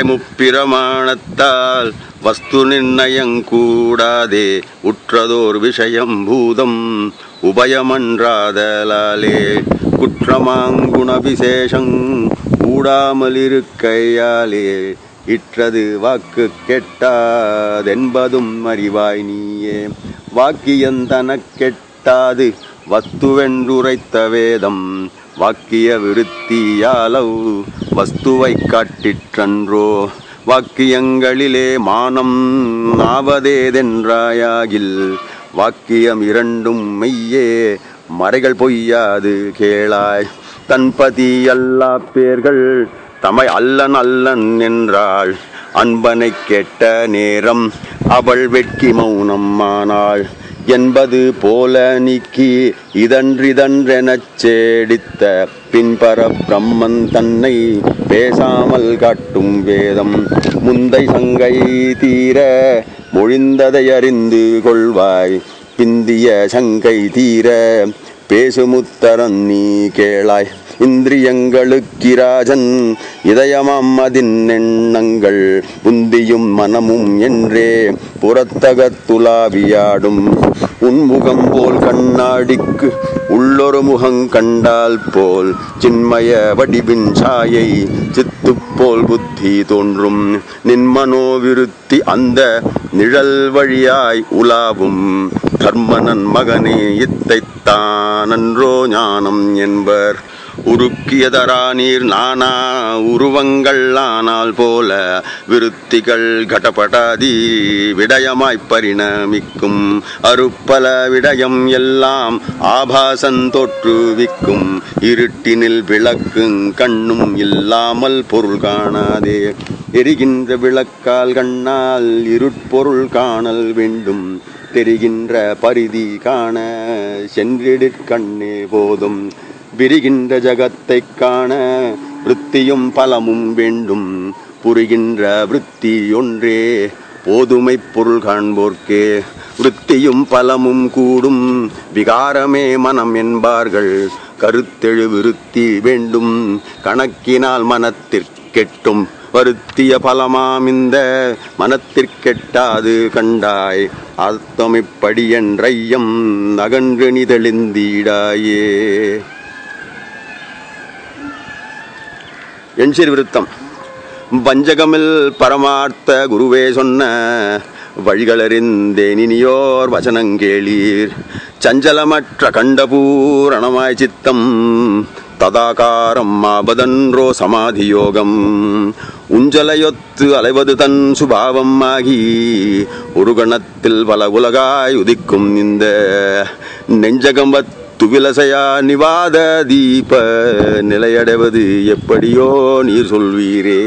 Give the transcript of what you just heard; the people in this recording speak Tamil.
முப்பிரமாணத்தால் வஸ்து நிர்ணயங்கூடாதே உற்றதோர் விஷயம் பூதம் உபயமன்றாதலாலே குற்றமாங்குண விசேஷங் கூடாமலிருக்கையாலே இற்றது வாக்கு கெட்டாதென்பதும் அறிவாய் நீயே. வாக்கியந்தன கெட்டாது வஸ்துவென்றுரைத்த வேதம் வாக்கிய விருத்தியாலவ் வஸ்துவை காட்டிற்றன்றோ வாக்கியங்களிலே மானம் ஆவதேதென்றாயாகில் வாக்கியம் இரண்டும் மெய்யே மறைகள் பொய்யாது கேளாய். தன்பதி அல்லா பேர்கள் தமை அல்லன் அல்லன் என்றாள். அன்பனை கேட்ட நேரம் அவள் வெட்கி மௌனம் ஆனாள். என்பது போல நீக்கி இதன்றிதன்றெனச் சேடித்த பின்பர பிரம்மன் தன்னை பேசாமல் காட்டும் வேதம் முந்தை சங்கை தீர மொழிந்ததை அறிந்து கொள்வாய் பிந்திய சங்கை தீர பேசுமுத்தரன் நீ கேளாய். இந்திரியங்களுக்கிராஜன் இதயமாம் அதின் எண்ணங்கள் புந்தியும் மனமும் என்றே புறத்தகத்துலாவியாடும் உன்முகம் போல் கண்ணாடிக்கு உள்ளொரு முகம் கண்டால் போல் சின்மய வடிவின் சாயை சித்து போல் புத்தி தோன்றும். நின்மனோவிருத்தி அந்த நிழல் வழியாய் உலாவும். தர்மனன் மகனே இத்தைத்தானன்றோ ஞானம் என்பர். உருக்கியதரா நீர் நானா உருவங்கள் ஆனால் போல விருத்திகள் கடபடாதி விடயமாய்ப் பரிணமிக்கும். அருப்பல விடயம் எல்லாம் ஆபாசன் தோற்றுவிக்கும் இருட்டினில் விளக்கும் கண்ணும் இல்லாமல் பொருள் காணாதே. எரிகின்ற விளக்கால் கண்ணால் இருட்பொருள் காணல் வேண்டும். தெரிகின்ற பரிதி காண சென்றிடிற் கண்ணே போதும். விரிகின்ற ஜகத்தைக் காண விருத்தியும் பலமும் வேண்டும். புரிகின்ற விருத்தி ஒன்றே போதுமை பொருள் காண்போர்க்கே. விருத்தியும் பலமும் கூடும். விகாரமே மனம் என்பார்கள். கருத்தெழு விருத்தி வேண்டும். கணக்கினால் மனத்திற்கெட்டும் வருத்திய பலமாம் இந்த மனத்திற்கெட்டாது கண்டாய். அர்த்தமிப்படி என்றையம் அகன்று தெளிந்தீடாயே விருத்தம். வஞ்சகமில் பரமார்த்த குருவே சொன்ன வழிகளறிந்தேனினியோர் வசனங்கேளீர் சஞ்சலமற்ற கண்டபூரணமாய் சித்தம் ததாகாரம் ஆபதன்றோ சமாதி யோகம் உஞ்சலையொத்து அலைவது தன் சுபாவம் ஆகி ஒரு கணத்தில் பல உலகாய் உதிக்கும் இந்த நெஞ்சகம்பத் துவிலசையா நிவாத தீப நிலையடைவது எப்படியோ நீர் சொல்வீரே.